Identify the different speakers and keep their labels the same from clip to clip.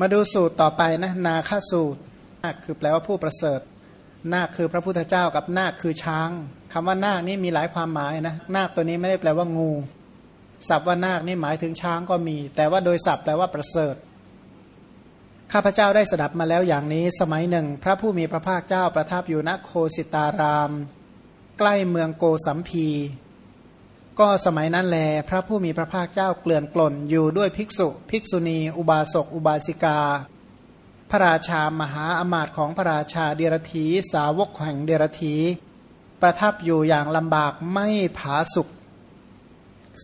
Speaker 1: มาดูสูตรต่อไปนะนาคาสูตรนาคคือแปลว่าผู้ประเสริฐ นาคคือพระพุทธเจ้ากับนาคคือช้างคำว่านาคนี่มีหลายความหมายนะนาคตัวนี้ไม่ได้แปลว่างูศัพท์ว่านาคนี่หมายถึงช้างก็มี แต่ว่าโดยศัพท์แปลว่าประเสริฐข้าพเจ้าได้สดับมาแล้วอย่างนี้ สมัยหนึ่ง พระผู้มีพระภาคเจ้าประทับอยู่ณโคสิตาราม ใกล้เมืองโกสัมพี ก็สมัยนั้นแล พระผู้มีพระภาคเจ้าเกลื่อนกล่นอยู่ด้วยภิกษุ ภิกษุณี อุบาสก อุบาสิกา พระราชามหาอมาตย์ของพระราชาเดรธีสาวกแห่งเดรธี ประทับอยู่อย่างลำบากไม่ผาสุก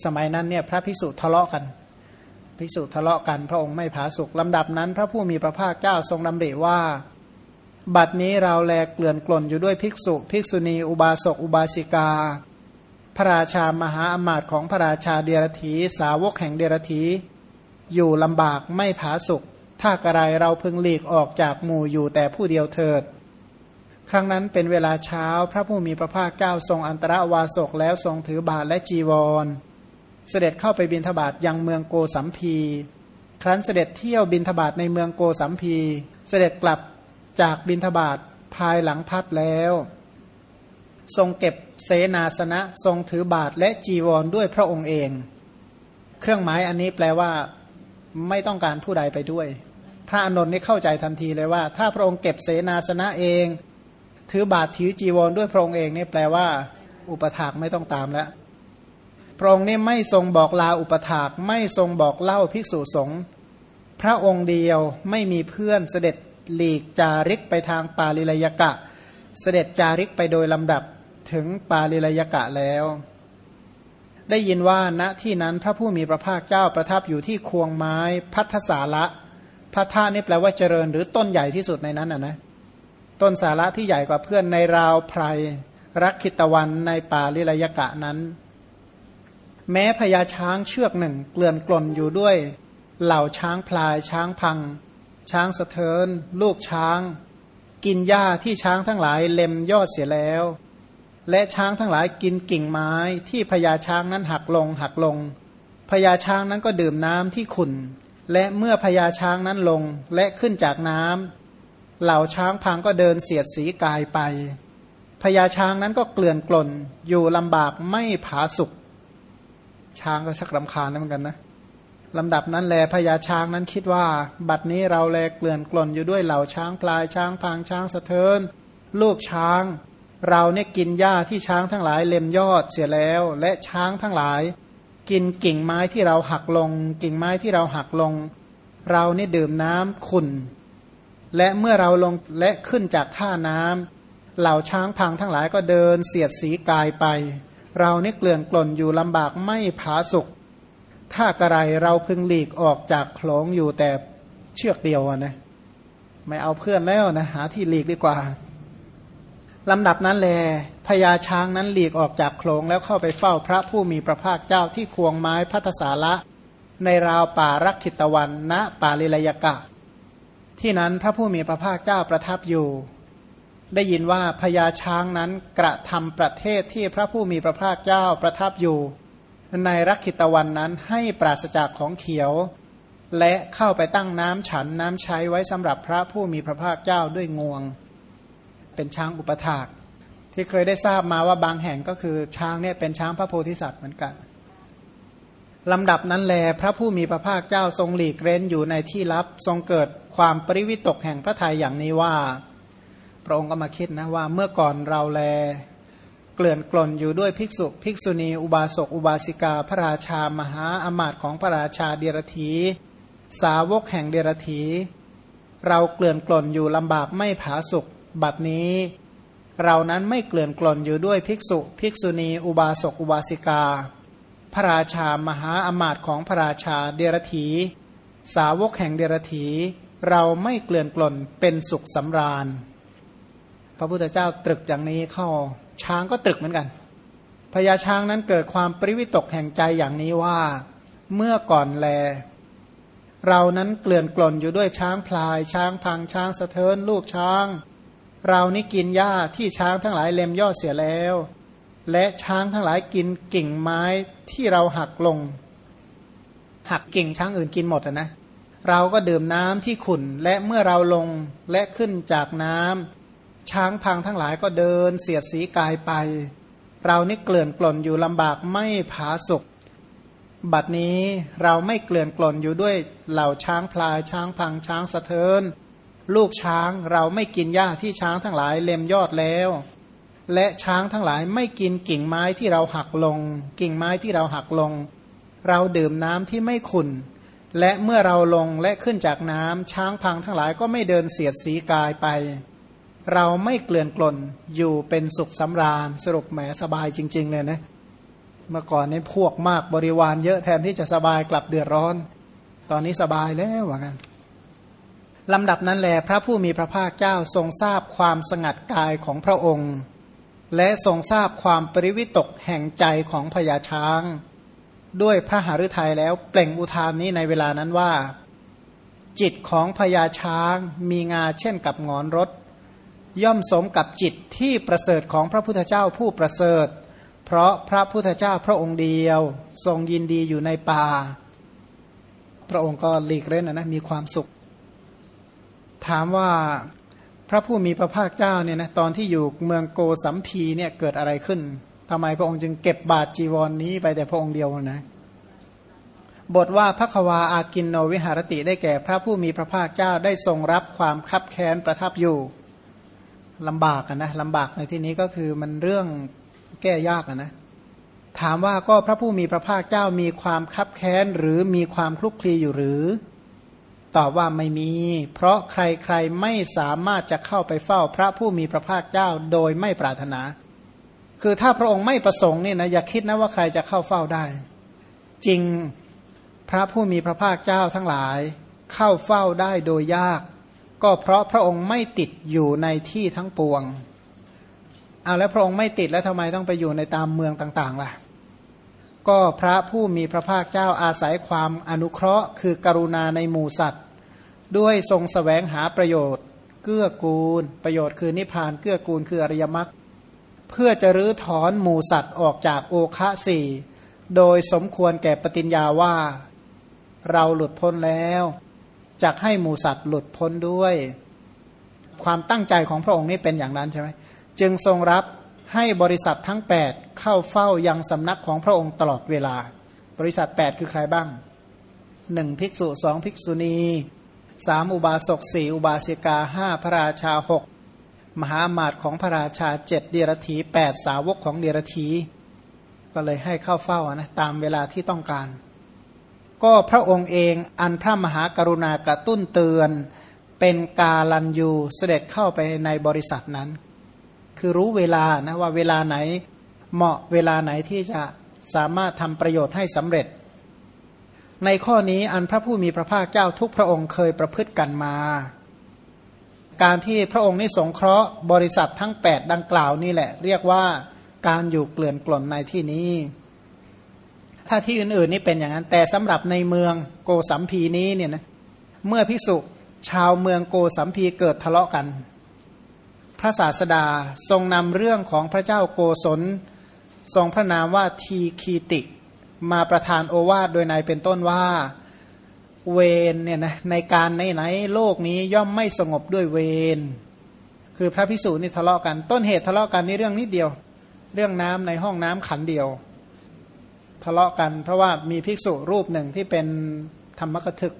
Speaker 1: สมัยนั้นเนี่ยพระภิกษุทะเลาะกันภิกษุทะเลาะกันพระองค์ไม่ผาสุกลำดับนั้น พระผู้มีพระภาคเจ้าทรงดำริว่า บัดนี้เราแลเกลื่อนกล่นอยู่ด้วยภิกษุ ภิกษุณี อุบาสก อุบาสิกา พระราชามหาอมาตย์ของพระราชาเดรธีสาวกแห่งเดรธีอยู่ลำบากไม่ผาสุกถ้ากระไรเราพึงหลีกออกจากหมู่อยู่แต่ผู้เดียวเถิด ครั้งนั้นเป็นเวลาเช้าพระผู้มีพระภาคเจ้าทรงอันตรวาสกแล้วทรงถือบาทและจีวร เสด็จเข้าไปบินทบาทยังเมืองโกสัมพี ครั้นเสด็จเที่ยวบินทบาทในเมืองโกสัมพี เสด็จกลับจากบินทบาทภายหลังพัดแล้ว ทรงเก็บเสนาสนะ ทรงถือบาทและจีวรด้วยพระองค์เอง เครื่องหมายอันนี้แปลว่า ไม่ต้องการผู้ใดไปด้วย พระอนนท์นี่เข้าใจทันทีเลยว่า ถ้าพระองค์เก็บเสนาสนะเอง ถือบาทถือจีวรด้วยพระองค์เองนี่แปลว่า อุปถากไม่ต้องตามแล้วพระองค์นี่ไม่ทรงบอกลาอุปถากไม่ทรงบอกเล่าภิกษุสงฆ์พระองค์เดียวไม่มีเพื่อนเสด็จหลีกจาริกไปทางปาลิลยกะ เสด็จจาริกไปโดยลำดับ ถึงปาลิลยกะแล้ว ได้ยินว่าณที่นั้นพระผู้มีพระภาคเจ้าประทับอยู่ที่ควงไม้พัทสาระพัทธานี่แปลว่าเจริญ หรือต้นใหญ่ที่สุดในนั้นอะนะต้นสาระที่ใหญ่กว่าเพื่อนในราวไพรรักคิตวันในป่าลิลยกะนั้น แม้พญาช้างเชือกหนึ่ง เกลื่อนกล่นอยู่ด้วย เหล่าช้างพลายช้างพัง ช้างสะเทิน ลูกช้าง กินหญ้าที่ช้างทั้งหลายเล็มยอดเสียแล้ว และช้างทั้งหลายกินกิ่งไม้ที่พญาช้างนั้นหักลงหักลงพญาช้างนั้นก็ดื่มน้ำที่ขุนและเมื่อพญาช้างนั้นลงและขึ้นจากน้ำเหล่าช้างพังก็เดินเสียดสีกายไปพญาช้างนั้นก็เกลื่อนกล่นอยู่ลำบากไม่ผาสุกช้างก็ชักรำคาญเหมือนกันนะลำดับนั้นแลพญาช้างนั้นคิดว่า บัดนี้เราแลเกลื่อนกล่นอยู่ด้วยเหล่าช้างพลายช้างพางช้างสะเทินลูกช้าง เราเนี่ยกินหญ้าที่ช้างทั้งหลายเล็มยอดเสียแล้ว และช้างทั้งหลาย กินกิ่งไม้ที่เราหักลง กิ่งไม้ที่เราหักลง เรานี่ดื่มน้ำขุ่นและเมื่อเราลงและขึ้นจากท่าน้ำเหล่าช้างพังทั้งหลายก็เดินเสียดสีกายไป เราเนี่เกลื่อนกล่นอยู่ลำบากไม่ผาสุกถ้ากระไรเราพึงหลีกออกจากโขลงอยู่แต่เชือกเดียวนะไม่เอาเพื่อนแล้วนะหาที่หลีกดีกว่า ลำดับนั้นแลพญาช้างนั้นหลีกออกจากโขลงแล้วเข้าไปเฝ้าพระผู้มีพระภาคเจ้าที่ควงไม้พัทสาระในราวป่ารักขิตวันณป่าลิลยกะ ที่นั้นพระผู้มีพระภาคเจ้าประทับอยู่ ได้ยินว่าพญาช้างนั้นกระทำประเทศที่พระผู้มีพระภาคเจ้าประทับอยู่ ในรักขิตวันนั้นให้ปราศจากของเขียว และเข้าไปตั้งน้ำฉันน้ำใช้ไว้สำหรับพระผู้มีพระภาคเจ้าด้วยงวง เป็นช้างอุปถาก ที่เคยได้ทราบมาว่าบางแห่งก็คือช้างเนี่ยเป็นช้างพระโพธิสัตว์เหมือนกันลำดับนั้นแลพระผู้มีพระภาคเจ้าทรงหลีกเร้นอยู่ในที่ลับทรงเกิดความปริวิตกแห่งพระทัยอย่างนี้ว่า พระองค์ก็มาคิดนะว่าเมื่อก่อนเราแล เกลื่อนกล่นอยู่ด้วยภิกษุภิกษุณีอุบาสกอุบาสิกาพระราชามหาอมาตย์ของพระราชาเดรธีสาวกแห่งเดรธีเราเกลื่อนกล่นอยู่ลำบากไม่ผาสุก บัดนี้เรานั้นไม่เกลื่อนกล่นอยู่ด้วยภิกษุ ภิกษุณี อุบาสก อุบาสิกา พระราชามหาอมาตย์ของพระราชาเดรธีสาวกแห่งเดรธีเราไม่เกลื่อนกล่นเป็นสุขสำราญ พระพุทธเจ้าตรึกอย่างนี้เข้าช้างก็ตรึกเหมือนกันพญาช้างนั้นเกิดความปริวิตกแห่งใจอย่างนี้ว่า เมื่อก่อนแล เรานั้นเกลื่อนกล่นอยู่ด้วยช้างพลายช้างพังช้างสะเทินลูกช้าง เรานี่กินหญ้าที่ช้างทั้งหลายเล็มย่อเสียแล้ว และช้างทั้งหลายกินกิ่งไม้ที่เราหักลง หักกิ่งช้างอื่นกินหมดนะเราก็ดื่มน้ำที่ขุ่นและเมื่อเราลงและขึ้นจากน้ำช้างพังทั้งหลายก็เดินเสียดสีกายไป เรานี่เกลื่อนกล่นอยู่ลำบากไม่ผาสุกบัดนี้เราไม่เกลื่อนกล่นอยู่ด้วยเหล่าช้างพลายช้างพังช้างสะเทิน ลูกช้างเราไม่กินหญ้าที่ช้างทั้งหลายเล็มยอดแล้ว และช้างทั้งหลายไม่กินกิ่งไม้ที่เราหักลง กิ่งไม้ที่เราหักลง เราดื่มน้ำที่ไม่ขุนและเมื่อเราลงและขึ้นจากน้ำช้างพังทั้งหลายก็ไม่เดินเสียดสีกายไป เราไม่เกลื่อนกลนอยู่เป็นสุขสำราญสรุปแหมสบายจริง ๆ เลยนะเมื่อก่อนนี้พวกมากบริวารเยอะแทนที่จะสบายกลับเดือดร้อน ตอนนี้สบายแล้วว่ากัน ลำดับนั้นแหลพระผู้มีพระภาคเจ้าทรงทราบความสงัดกายของพระองค์ และทรงทราบความปริวิตกแห่งใจของพญาช้าง ด้วยพระหฤทัยแล้วเปล่งอุทานนี้ในเวลานั้นว่า จิตของพญาช้างมีงาเช่นกับงอนรถ ย่อมสมกับจิตที่ประเสริฐของพระพุทธเจ้าผู้ประเสริฐ เพราะพระพุทธเจ้าพระองค์เดียว ทรงยินดีอยู่ในป่า พระองค์ก็หลีกเล่นนะนะมีความสุข ถามว่าพระผู้มีพระภาคเจ้าเนี่ยนะตอนที่อยู่เมืองโกสัมพีเนี่ยเกิดอะไรขึ้นทำไมพระองค์จึงเก็บบาตรจีวรนนี้ไปแต่พระองค์เดียวนะบทว่าพระควาอากินโนวิหารติได้แก่พระผู้มีพระภาคเจ้าได้ทรงรับความคับแค้นประทับอยู่ลำบากนะลำบากในที่นี้ก็คือมันเรื่องแก้ยากนะถามว่าก็พระผู้มีพระภาคเจ้ามีความคับแค้นหรือมีความคลุกคลีอยู่หรือ ตอบว่าไม่มี เพราะใครๆไม่สามารถจะเข้าไปเฝ้าพระผู้มีพระภาคเจ้าโดยไม่ปรารถนา คือถ้าพระองค์ไม่ประสงค์เนี่ยนะอย่าคิดนะว่าใครจะเข้าเฝ้าได้ จริงพระผู้มีพระภาคเจ้าทั้งหลาย เข้าเฝ้าได้โดยยาก ก็เพราะพระองค์ไม่ติดอยู่ในที่ทั้งปวงเอาแล้วพระองค์ไม่ติดแล้วทำไมต้องไปอยู่ในตามเมืองต่างๆล่ะก็พระผู้มีพระภาคเจ้าอาศัยความอนุเคราะห์ คือกรุณาในหมู่สัตว ด้วยทรงสแสวงหาประโยชน์ เกื้อกูล ประโยชน์คือนิพพานเกื้อกูลคืออริยมรรคเพื่อจะรื้อถอนหมู่สัตว์ออกจากโอคะสี่โดยสมควรแก่ปฏิญญาว่า เราหลุดพ้นแล้วจะให้หมู่สัตว์หลุดพ้นด้วย ความตั้งใจของพระองค์นี่เป็นอย่างนั้นใช่ไหมจึงทรงรับให้บริษัททั้ง 8 เข้าเฝ้ายังสำนักของพระองค์ตลอดเวลา บริษัท 8 คือใครบ้างหนึ่งภิกษุสองภิกษุณี สามอุบาสกสี่อุบาสิกาห้าพระราชาหกมหามาตของพระราชาเจ็ดเดียรถีแปดสาวกของเดียรถีก็เลยให้เข้าเฝ้านะตามเวลาที่ต้องการ ก็พระองค์เองอันพระมหากรุณากระตุ้นเตือน เป็นกาลันยูเสด็จเข้าไปในบริษัทนั้น คือรู้เวลานะว่าเวลาไหนเหมาะเวลาไหนที่จะสามารถทำประโยชน์ให้สำเร็จ ในข้อนี้อันพระผู้มีพระภาคเจ้าทุกพระองค์เคยประพฤติกันมา การที่พระองค์นี้สงเคราะห์บริษัททั้ง 8 ดังกล่าวนี่แหละ เรียกว่าการอยู่เกลื่อนกล่นในที่นี้ ถ้าที่อื่นๆนี่เป็นอย่างนั้น แต่สำหรับในเมืองโกสัมพีนี้เนี่ยนะเมื่อพิสุชาวเมืองโกสัมพีเกิดทะเลาะกัน พระศาสดาทรงนำเรื่องของพระเจ้าโกศล ทรงพระนามว่าทีคีติ มาประทานโอวาทโดยในเป็นต้นว่า เวนเนี่ยนะในการไหนไหนโลกนี้ย่อมไม่สงบด้วยเวนคือพระพิสูจน์นี่ทะเลาะกัน ต้นเหตุทะเลาะกันนี่เรื่องนิดเดียว เรื่องน้ำในห้องน้ำขันเดียว ทะเลาะกันเพราะว่ามีภิกษุรูปหนึ่งที่เป็นธรรมกถึก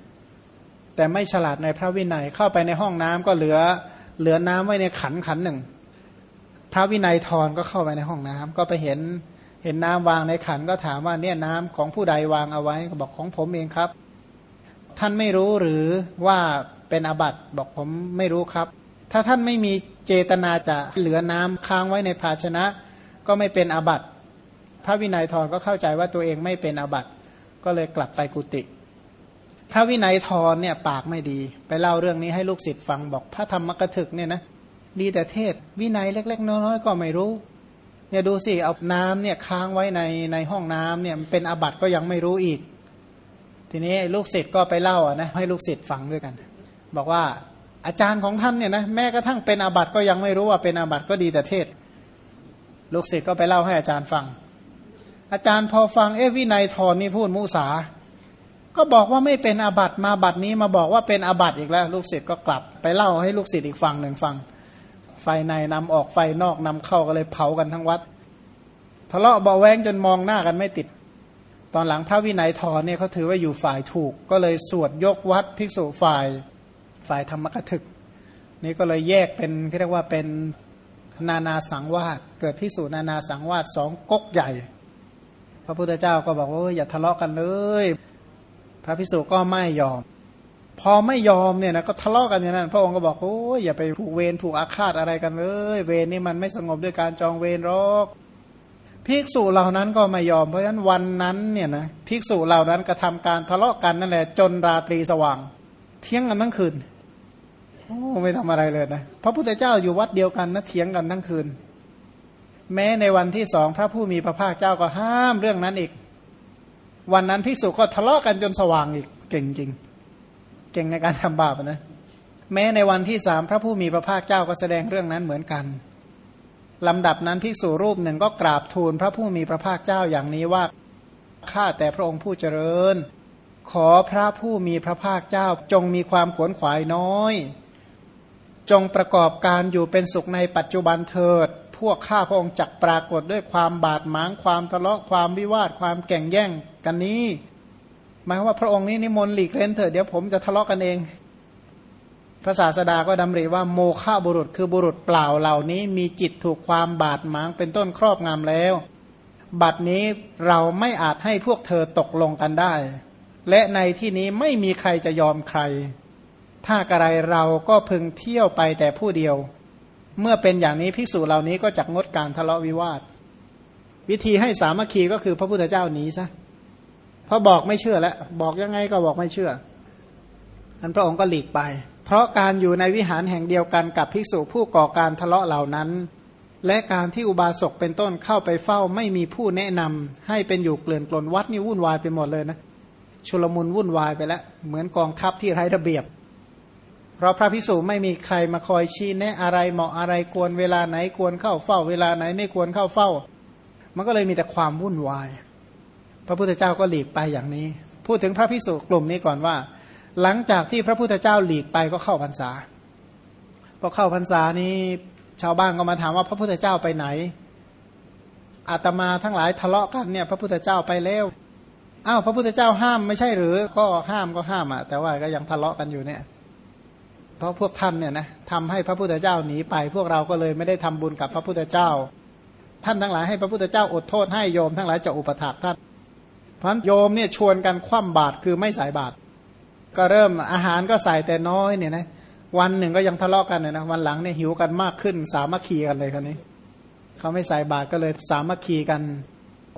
Speaker 1: แต่ไม่ฉลาดในพระวินัยเข้าไปในห้องน้ำก็เหลือเหลือน้ำไว้ในขันขันหนึ่ง พระวินัยทรก็เข้าไปในห้องน้ำก็ไปเห็น เห็นน้ำวางในขันก็ถามว่าเนี่ยน้ำของผู้ใดวางเอาไว้ก็บอกของผมเองครับ ท่านไม่รู้หรือว่าเป็นอาบัติบอกผมไม่รู้ครับ ถ้าท่านไม่มีเจตนาจะเหลือน้ำค้างไว้ในภาชนะ ก็ไม่เป็นอาบัติพระวินัยทรก็เข้าใจว่าตัวเองไม่เป็นอาบัติก็เลยกลับไปกุฏิพระวินัยทรเนี่ยปากไม่ดี ไปเล่าเรื่องนี้ให้ลูกศิษย์ฟังบอกพระธรรมกถึกเนี่ยนะดีแต่เทศวินัยเล็ก ๆ น้อยๆก็ไม่รู้ เนี่ยดูสิเอาน้ำเนี่ยค้างไว้ในในห้องน้ำเนี่ยเป็นอาบัติก็ยังไม่รู้อีก ทีนี้ลูกศิษย์ก็ไปเล่าอะนะให้ลูกศิษย์ฟังด้วยกัน บอกว่าอาจารย์ของท่านเนี่ยนะแม้กระทั่งเป็นอาบัติก็ยังไม่รู้ว่าเป็นอาบัติก็ดีแต่เทศ ลูกศิษย์ก็ไปเล่าให้อาจารย์ฟัง อาจารย์พอฟังเอ๊ะวินัยทรนี่พูดมุสา ก็บอกว่าไม่เป็นอาบัติมาบัตินี้มาบอกว่าเป็นอาบัติอีกแล้ว ลูกศิษย์ก็กลับไปเล่าให้ลูกศิษย์อีกฝั่งหนึ่งฟัง ไฟในนำออกไฟนอกนำเข้าก็เลยเผากันทั้งวัด ทะเลาะเบาแวงจนมองหน้ากันไม่ติด ตอนหลังพระวินัยทรเนี่ยเขาถือว่าอยู่ฝ่ายถูก ก็เลยสวดยกวัดภิกษุฝ่ายฝ่ายธรรมกถึก นี่ก็เลยแยกเป็นที่เรียกว่าเป็นนานาสังวาสเกิดพิสูจนานาสังวาสสองก๊กใหญ่ พระพุทธเจ้าก็บอกว่าอย่าทะเลาะกันเลย พระพิสุก็ไม่ยอม พอไม่ยอมเนี่ยนะก็ทะเลาะกันอย่างนั้น พระองค์ก็บอกโอ้ยอย่าไปผูกเวรผูกอาฆาตอะไรกันเลย เวรนี่มันไม่สงบด้วยการจองเวรหรอกภิกษุเหล่านั้นก็ไม่ยอมเพราะฉะนั้นวันนั้นเนี่ยนะภิกษุเหล่านั้นกระทาการทะเลาะกันนั่นแหละจนราตรีสว่าง เที่ยงกันทั้งคืนโอ้ไม่ทำอะไรเลยนะพระพุทธเจ้าอยู่วัดเดียวกันนะเถียงกันทั้งคืน แม้ในวันที่สองพระผู้มีพระภาคเจ้าก็ห้ามเรื่องนั้นอีก วันนั้นภิกษุก็ทะเลาะกันจนสว่างอีกเก่งจริง เก่งในการทำบาปนะแม้ในวันที่สามพระผู้มีพระภาคเจ้าก็แสดงเรื่องนั้นเหมือนกันลำดับนั้นภิกษุรูปหนึ่งก็กราบทูลพระผู้มีพระภาคเจ้าอย่างนี้ว่าข้าแต่พระองค์ผู้เจริญ ขอพระผู้มีพระภาคเจ้าจงมีความขวนขวายน้อย จงประกอบการอยู่เป็นสุขในปัจจุบันเถิด พวกข้าพระองค์จักปรากฏด้วยความบาดหมางความทะเลาะความวิวาทความแก่งแย่งกันนี้ หมายว่าพระองค์นี้นิมนต์หลีกเล่นเถิดเดี๋ยวผมจะทะเลาะกันเอง พระศาสดาก็ดำริว่าโมฆะบุรุษคือบุรุษเปล่าเหล่านี้ มีจิตถูกความบาดหมางเป็นต้นครอบงำแล้ว บัดนี้เราไม่อาจให้พวกเธอตกลงกันได้ และในที่นี้ไม่มีใครจะยอมใคร ถ้ากระไรเราก็พึงเที่ยวไปแต่ผู้เดียว เมื่อเป็นอย่างนี้ภิกษุเหล่านี้ก็จักงดการทะเลาะวิวาท วิธีให้สามัคคีก็คือพระพุทธเจ้านี้ซะ เพราะบอกไม่เชื่อแล้วบอกยังไงก็บอกไม่เชื่ออันพระองค์ก็หลีกไป เพราะการอยู่ในวิหารแห่งเดียวกันกับภิกษุผู้ก่อการทะเลาะเหล่านั้น และการที่อุบาสกเป็นต้นเข้าไปเฝ้าไม่มีผู้แนะนำให้เป็นอยู่เกลื่อนกลนวัดนี่วุ่นวายไปหมดเลยนะชุลมุนวุ่นวายไปแล้ว เหมือนกองทัพที่ไร้ระเบียบ เพราะพระพิสุไม่มีใครมาคอยชี้แนะอะไรเหมาะอะไรควรเวลาไหนควรเข้าเฝ้า เวลาไหนไม่ควรเข้าเฝ้า มันก็เลยมีแต่ความวุ่นวาย พระพุทธเจ้าก็หลีกไปอย่างนี้ พูดถึงพระพิสุกลุ่มนี้ก่อนว่า หลังจากที่พระพุทธเจ้าหลีกไปก็เข้าพรรษาพอเข้าพรรษานี้ชาวบ้านก็มาถามว่าพระพุทธเจ้าไปไหน อาตมาทั้งหลายทะเลาะกันเนี่ยพระพุทธเจ้าไปแล้วอ้าวพระพุทธเจ้าห้ามไม่ใช่หรือ ก็ห้ามก็ห้ามอะแต่ว่าก็ยังทะเลาะกันอยู่เนี่ย เพราะพวกท่านเนี่ยนะทำให้พระพุทธเจ้าหนีไป พวกเราก็เลยไม่ได้ทำบุญกับพระพุทธเจ้า ท่านทั้งหลายให้พระพุทธเจ้าอดโทษให้โยมทั้งหลายจะอุปถัมภ์ท่าน พราะโยมเนี่ยชวนกันคว่ำบาตรคือไม่ใส่บาตรก็เริ่มอาหารก็ใส่แต่น้อยเนี่ยนะวันหนึ่งก็ยังทะเลาะกันเนี่ยนะวันหลังเนี่ยหิวกันมากขึ้น สามัคคีกันเลยคนนี้เขาไม่ใส่บาตรก็เลยสามัคคีกัน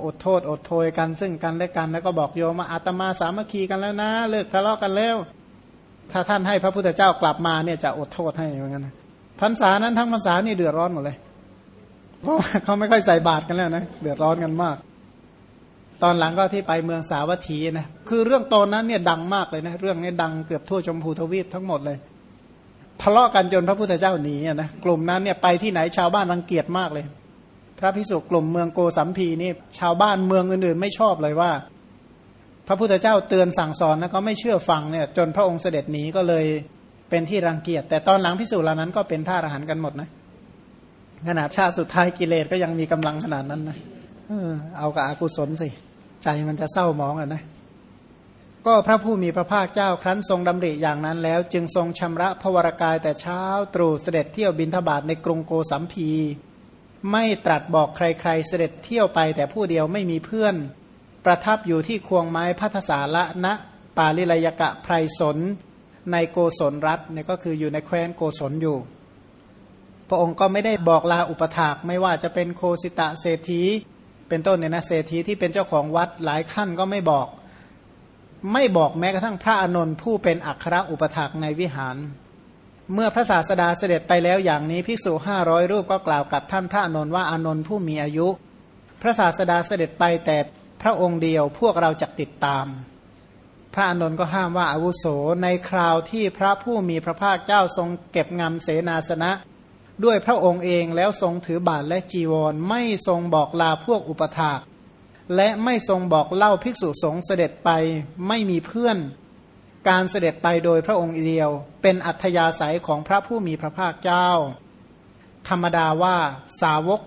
Speaker 1: อดโทษอดโทยกันซึ่งกันและกันแล้วก็บอกโยมมาอาตมาสามัคคีกันแล้วนะ เลิกทะเลาะกันแล้ว ถ้าท่านให้พระพุทธเจ้ากลับมาเนี่ยจะอดโทษให้เหมือนกันพรรษานั้นทั้งพรรษานี่เดือดร้อนหมดเลยเพราะเขาไม่ค่อยใส่บาตรกันแล้วนะเดือดร้อนกันมาก ตอนหลังก็ที่ไปเมืองสาวัตถีนะคือเรื่องตอนนั้นเนี่ยดังมากเลยนะเรื่องนี้ดังเกือบทั่วชมพูทวีปทั้งหมดเลย ทะเลาะกันจนพระพุทธเจ้าหนีนะกลุ่มนั้นเนี่ยไปที่ไหนชาวบ้านรังเกียจมากเลย พระพิสุกลุ่มเมืองโกสัมพีนี่ชาวบ้านเมืองอื่นๆ ไม่ชอบเลยว่า พระพุทธเจ้าเตือนสั่งสอนแล้วก็ไม่เชื่อฟังเนี่ยจนพระองค์เสด็จหนีก็เลยเป็นที่รังเกียจ แต่ตอนหลังพิสูจน์เหล่านั้นก็เป็นท่าอรหันกันหมดนะขนาดชาติสุดท้ายกิเลสก็ยังมีกำลังขนาดนั้นนะเอากับอกุศลสิ ใจมันจะเศร้าหมองอะนะก็พระผู้มีพระภาคเจ้าครั้นทรงดำริอย่างนั้นแล้ว จึงทรงชำระพวรกายแต่เช้าตรู่เสด็จเที่ยวบินทบาทในกรุงโกสัมพี ไม่ตรัสบอกใครๆ เสด็จเที่ยวไปแต่ผู้เดียวไม่มีเพื่อน ประทับอยู่ที่ควงไม้พัทสาละณปาลิลยกะไพรสนในโกศลรัฐเนี่ยก็คืออยู่ในแคว้นโกศลอยู่ พระองค์ก็ไม่ได้บอกลาอุปถากไม่ว่าจะเป็นโคสิตะเศรษฐี เป็นต้นเนี่ยนะเศรษฐีที่เป็นเจ้าของวัดหลายขั้นก็ไม่บอก ไม่บอกแม้กระทั่งพระอนนท์ผู้เป็นอัครอุปถากในวิหาร เมื่อพระศาสดาเสด็จไปแล้วอย่างนี้ภิกษุห้าร้อยรูปก็กล่าวกับท่านพระอนนท์ว่าอนนท์ผู้มีอายุ พระศาสดาเสด็จไปแต่พระองค์เดียวพวกเราจะติดตาม พระอานนท์ก็ห้ามว่าอาวุโสในคราวที่พระผู้มีพระภาคเจ้าทรงเก็บงำเสนาสนะ ด้วยพระองค์เองแล้วทรงถือบาทและจีวร ไม่ทรงบอกลาพวกอุปถาก และไม่ทรงบอกเล่าภิกษุสงฆ์เสด็จไปไม่มีเพื่อน การเสด็จไปโดยพระองค์เดียว เป็นอัธยาศัยของพระผู้มีพระภาคเจ้า ธรรมดาว่าสาวก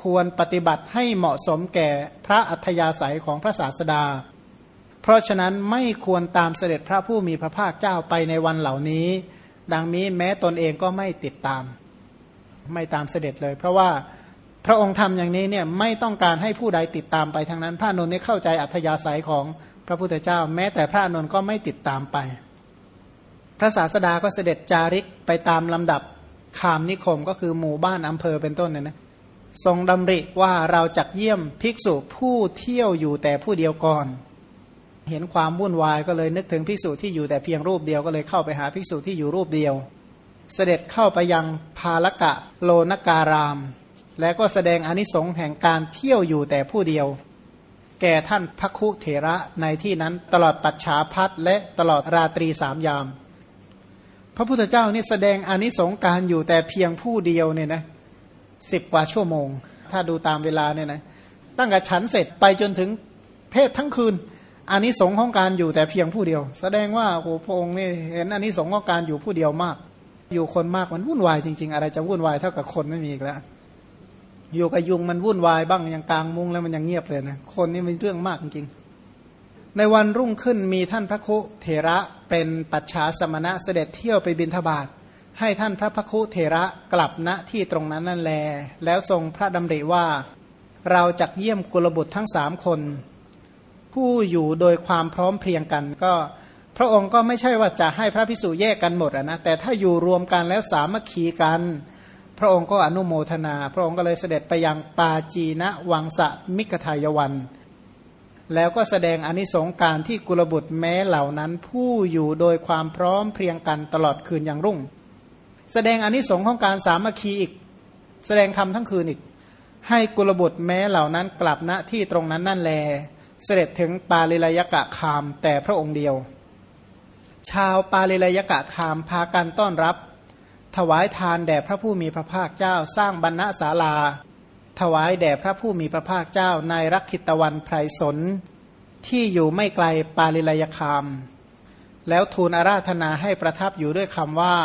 Speaker 1: ควรปฏิบัติให้เหมาะสมแก่พระอัธยาศัยของพระศาสดา เพราะฉะนั้นไม่ควรตามเสด็จพระผู้มีพระภาคเจ้าไปในวันเหล่านี้ ดังนี้แม้ตนเองก็ไม่ติดตาม ไม่ตามเสด็จเลย เพราะว่าพระองค์ทำอย่างนี้เนี่ยไม่ต้องการให้ผู้ใดติดตามไปทางนั้น พระนนท์นี่เข้าใจอัธยาศัยของพระพุทธเจ้า แม้แต่พระนนท์ก็ไม่ติดตามไป พระศาสดาก็เสด็จจาริกไปตามลำดับคามนิคมก็คือหมู่บ้านอำเภอเป็นต้นเนี่ยนะทรงดำริว่าเราจักเยี่ยมภิกษุผู้เที่ยวอยู่แต่ผู้เดียวก่อน เห็นความวุ่นวายก็เลยนึกถึงภิกษุที่อยู่แต่เพียงรูปเดียวก็เลยเข้าไปหาภิกษุที่อยู่รูปเดียว เสด็จเข้าไปยังพาลกะโลนการาม และก็แสดงอนิสงส์แห่งการเที่ยวอยู่แต่ผู้เดียว แก่ท่านพระคุเถระในที่นั้นตลอดปัจฉาพัทและตลอดราตรีสามยาม พระพุทธเจ้านี่แสดงอนิสงส์การอยู่แต่เพียงผู้เดียวเนี่ยนะสิบกว่าชั่วโมง ถ้าดูตามเวลาเนี่ยนะตั้งแต่ฉันเสร็จไปจนถึงเทศทั้งคืนอันนี้สงของการอยู่แต่เพียงผู้เดียว แสดงว่าโอ้พระองค์นี่เห็นอันนี้สงของการอยู่ผู้เดียวมาก อยู่คนมากมันวุ่นวายจริงๆ อะไรจะวุ่นวายเท่ากับคนไม่มีอีกแล้ว อยู่กับยุงมันวุ่นวายบ้างอย่างกลางมุงแล้วมันยังเงียบเลยนะ คนนี่มันเรื่องมากจริงๆ ในวันรุ่งขึ้นมีท่านพระคุเถระเป็นปัจฉาสมณะเสด็จเที่ยวไปบินทบาทให้ท่านพระพคุเทระกลับณที่ตรงนั้นนั่นแล แล้วทรงพระดำริว่าเราจะเยี่ยมกุลบุตรทั้งสามคน ผู้อยู่โดยความพร้อมเพรียงกันก็ พระองค์ก็ไม่ใช่ว่าจะให้พระพิสุแยกกันหมดนะแต่ถ้าอยู่รวมกันแล้วสามัคคีกัน พระองค์ก็อนุโมทนา พระองค์ก็เลยเสด็จไปยังปาจีนะวังสะมิกทายวัน แล้วก็แสดงอนิสงการที่กุลบุตรแม้เหล่านั้น ผู้อยู่โดยความพร้อมเพรียงกันตลอดคืนอย่างรุ่ง แสดงอนิสงของการสามัคคีอีก แสดงธรรมทั้งคืนอีก ให้กุลบุตรแม้เหล่านั้นกลับณที่ตรงนั้นนั่นแล เสด็จถึงปาลิลยกะคามแต่พระองค์เดียว ชาวปาลิลยกะคามพากันต้อนรับ ถวายทานแด่พระผู้มีพระภาคเจ้าสร้างบรรณศาลา ถวายแด่พระผู้มีพระภาคเจ้าในรักขิตวันไพรสนที่อยู่ไม่ไกลปาลิลยคาม แล้วทูลอาราธนาให้ประทับอยู่ด้วยคำว่า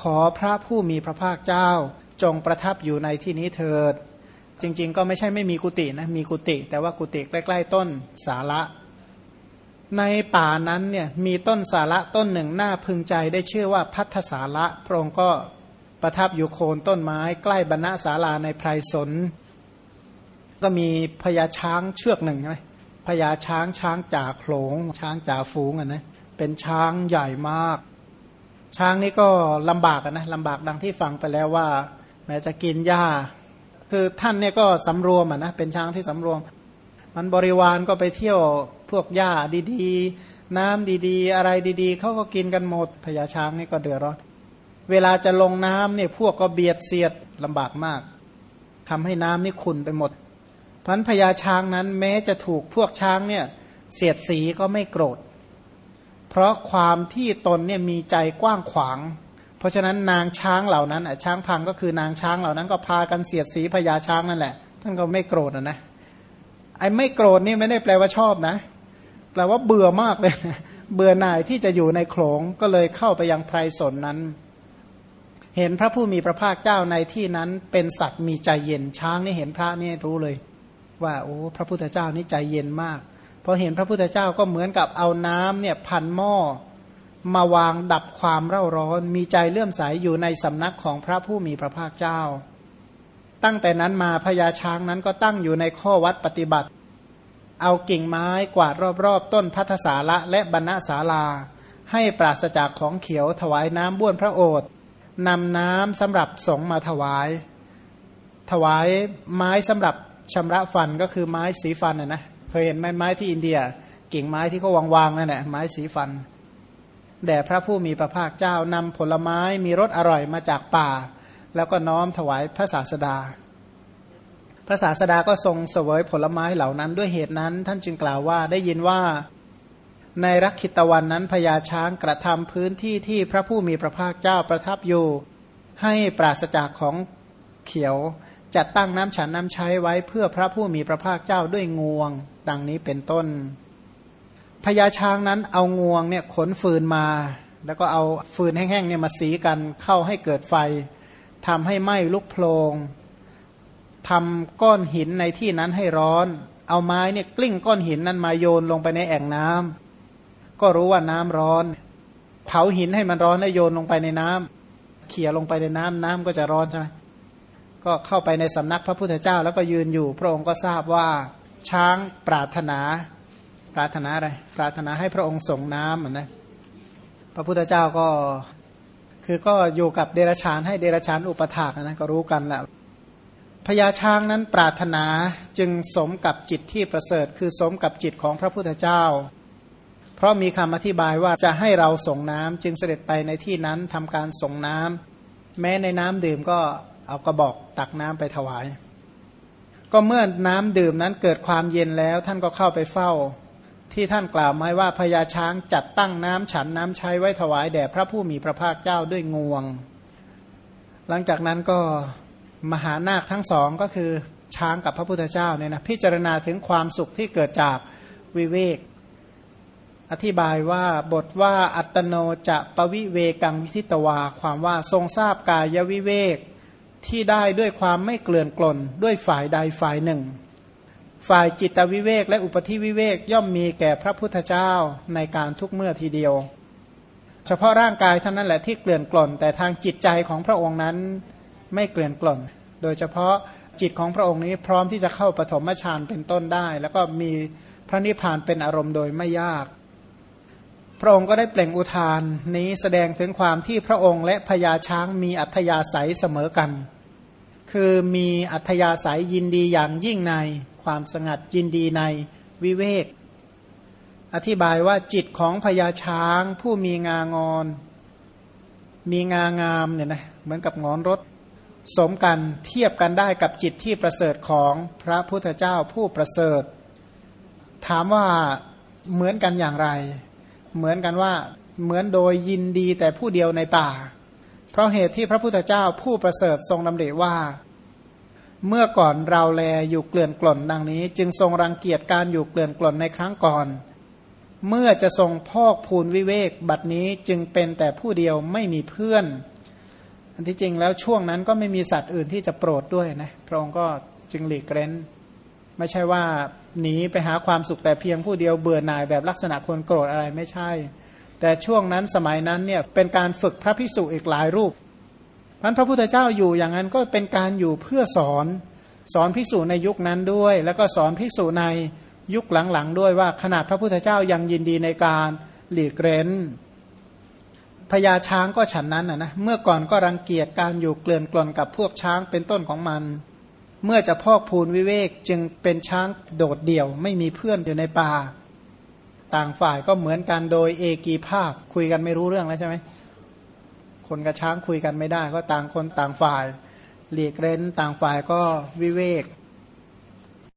Speaker 1: ขอพระผู้มีพระภาคเจ้า จงประทับอยู่ในที่นี้เถิด จริง ๆ ก็ไม่ใช่ไม่มีกุฏินะมีกุฏิแต่ว่ากุฏิใกล้ ๆ ต้นสาระ ในป่านั้นเนี่ยมีต้นสาระต้นหนึ่งน่าพึงใจได้ชื่อว่าพัทธสาระพระองค์ก็ประทับอยู่โคนต้นไม้ใกล้บรรณศาลาในไพรสน ก็มีพญาช้างเชือกหนึ่งใช่ไหมพญาช้างช้างจ่าโขลง ช้างจ่าฝูงอะนะเป็นช้างใหญ่มาก ช้างนี่ก็ลำบากนะลำบากดังที่ฟังไปแล้วว่า แม้จะกินหญ้า คือท่านเนี่ยก็สำรวมอะนะเป็นช้างที่สำรวม มันบริวารก็ไปเที่ยว พวกหญ้าดีๆ น้ำดีๆ อะไรดีๆเขาก็กินกันหมดพญาช้างนี่ก็เดือดร้อนเวลาจะลงน้ำเนี่ยพวกก็เบียดเสียดลำบากมากทำให้น้ำนี่ขุ่นไปหมดพันพญาช้างนั้นแม้จะถูกพวกช้างเนี่ยเสียดสีก็ไม่โกรธ เพราะความที่ตนเนี่ยมีใจกว้างขวาง เพราะฉะนั้นนางช้างเหล่านั้นช้างพังก็คือนางช้างเหล่านั้นก็พากันเสียดสีพญาช้างนั่นแหละ ท่านก็ไม่โกรธนะไอ้ไม่โกรธนี่ไม่ได้แปลว่าชอบนะ แปลว่าเบื่อมากเลย เบื่อหน่ายที่จะอยู่ในโขลงก็เลยเข้าไปยังไพรสนนั้น เห็นพระผู้มีพระภาคเจ้าในที่นั้นเป็นสัตว์มีใจเย็นช้างนี่เห็นพระนี่รู้เลย ว่าโอ้พระพุทธเจ้านี่ใจเย็นมากพอเห็นพระพุทธเจ้าก็เหมือนกับเอาน้ำเนี่ยพันหม้อมาวางดับความเร่าร้อน มีใจเลื่อมใสยอยู่ในสำนักของพระผู้มีพระภาคเจ้า ตั้งแต่นั้นมาพญาช้างนั้นก็ตั้งอยู่ในข้อวัดปฏิบัติ เอากิ่งไม้กวาดรอบๆ ต้นพัทสาละและบรรณศาลา ให้ปราศจากของเขียวถวายน้ำบ้วนพระโอษฐ์นำน้ำสำหรับสงมาถวาย ถวายไม้สำหรับชำระฟันก็คือไม้สีฟันนะนะเคยเห็นไม้ไม้ที่อินเดีย กิ่งไม้ที่เขาวางๆนั่นแหละไม้สีฟันแด่พระผู้มีพระภาคเจ้านำผลไม้มีรสอร่อยมาจากป่า แล้วก็น้อมถวายพระศาสดา พระศาสดาก็ทรงเสวยผลไม้เหล่านั้นด้วยเหตุนั้น ท่านจึงกล่าวว่าได้ยินว่าในรักขิตวันนั้นพญาช้างกระทำพื้นที่ที่พระผู้มีพระภาคเจ้าประทับอยู่ ให้ปราศจากของเขียวจัดตั้งน้ำฉันน้ำใช้ไว้เพื่อพระผู้มีพระภาคเจ้าด้วยงวง ดังนี้เป็นต้นพญาช้างนั้นเอางวงเนี่ยขนฟืนมา แล้วก็เอาฟืนแห้งๆเนี่ยมาสีกันเข้าให้เกิดไฟทำให้ไหม้ลุกโพลง ทำก้อนหินในที่นั้นให้ร้อน เอาไม้เนี่ยกลิ้งก้อนหินนั้นมาโยนลงไปในแอ่งน้ำก็รู้ว่าน้ำร้อน เผาหินให้มันร้อนแล้วโยนลงไปในน้ำเขี่ยลงไปในน้ำน้ำก็จะร้อนใช่ไหมก็เข้าไปในสำนักพระพุทธเจ้าแล้วก็ยืนอยู่ พระองค์ก็ทราบว่าช้างปรารถนา ปรารถนาอะไรปรารถนาให้พระองค์ส่งน้ำเหมือนะพระพุทธเจ้าก็คือก็อยู่กับเดรชานให้เดรชานอุปถากนะก็รู้กันแหละ พญาช้างนั้นปรารถนาจึงสมกับจิตที่ประเสริฐ คือสมกับจิตของพระพุทธเจ้า เพราะมีคำอธิบายว่าจะให้เราส่งน้ำจึงเสด็จไปในที่นั้นทำการส่งน้ำแม้ในน้ำดื่มก็เอากระบอกตักน้ำไปถวาย ก็เมื่อน้ำดื่มนั้นเกิดความเย็นแล้วท่านก็เข้าไปเฝ้า ที่ท่านกล่าวไว้ว่าพญาช้างจัดตั้งน้ำฉันน้ำใช้ไว้ถวายแด่พระผู้มีพระภาคเจ้าด้วยงวง หลังจากนั้นก็ มหานาคทั้งสองก็คือช้างกับพระพุทธเจ้าเนี่ยนะพิจารณาถึงความสุขที่เกิดจากวิเวก อธิบายว่าบทว่าอัตโนจะปวิเวกังวิทิตวา ความว่าทรงทราบกายวิเวกที่ได้ด้วยความไม่เกลื่อนกลนด้วยฝ่ายใดฝ่ายหนึ่ง ฝ่ายจิตวิเวกและอุปธิวิเวกย่อมมีแก่พระพุทธเจ้าในการทุกเมื่อทีเดียว เฉพาะร่างกายเท่านั้นแหละที่เกลื่อนกลนแต่ทางจิตใจของพระองค์นั้น ไม่เกลื่อนกล่น โดยเฉพาะจิตของพระองค์นี้พร้อมที่จะเข้าปฐมฌานเป็นต้นได้ แล้วก็มีพระนิพพานเป็นอารมณ์โดยไม่ยาก พระองค์ก็ได้เปล่งอุทานนี้แสดงถึงความที่พระองค์และพญาช้างมีอัธยาศัยเสมอกัน คือมีอัธยาศัยยินดีอย่างยิ่งในความสงัดยินดีในวิเวก อธิบายว่าจิตของพญาช้างผู้มีงางอน มีงางามเนี่ยนะเหมือนกับงอนรถ สมกันเทียบกันได้กับจิตที่ประเสริฐของพระพุทธเจ้าผู้ประเสริฐ ถามว่าเหมือนกันอย่างไร เหมือนกันว่าเหมือนโดยยินดีแต่ผู้เดียวในป่า เพราะเหตุที่พระพุทธเจ้าผู้ประเสริฐทรงดำริว่า เมื่อก่อนเราแลอยู่เกลื่อนกล่นดังนี้ จึงทรงรังเกียจการอยู่เกลื่อนกล่นในครั้งก่อน เมื่อจะทรงพอกพูนวิเวกบัดนี้จึงเป็นแต่ผู้เดียวไม่มีเพื่อน อันที่จริงแล้วช่วงนั้นก็ไม่มีสัตว์อื่นที่จะโปรดด้วยนะพระองค์ก็จึงหลีกเร้น ไม่ใช่ว่าหนีไปหาความสุขแต่เพียงผู้เดียวเบื่อหน่ายแบบลักษณะคนโกรธอะไรไม่ใช่ แต่ช่วงนั้นสมัยนั้นเนี่ยเป็นการฝึกพระพิสุอีกหลายรูปพันพระพุทธเจ้าอยู่อย่างนั้นก็เป็นการอยู่เพื่อสอนสอนพิสูจในยุคนั้นด้วย แล้วก็สอนพิสูจในยุคหลังๆด้วยว่าขนาดพระพุทธเจ้ายังยินดีในการหลีกเร้น พญาช้างก็ฉันนั้นนะนะเมื่อก่อนก็รังเกียจการอยู่เกลื่อนกลนกับพวกช้างเป็นต้นของมัน เมื่อจะพอกพูนวิเวกจึงเป็นช้างโดดเดี่ยว ไม่มีเพื่อนอยู่ในป่า ต่างฝ่ายก็เหมือนกันโดยเอกีภาพคุยกันไม่รู้เรื่องแล้วใช่ไหมคนกับช้างคุยกันไม่ได้ ก็ต่างคนต่างฝ่าย หลีกเร้นต่างฝ่ายก็วิเวก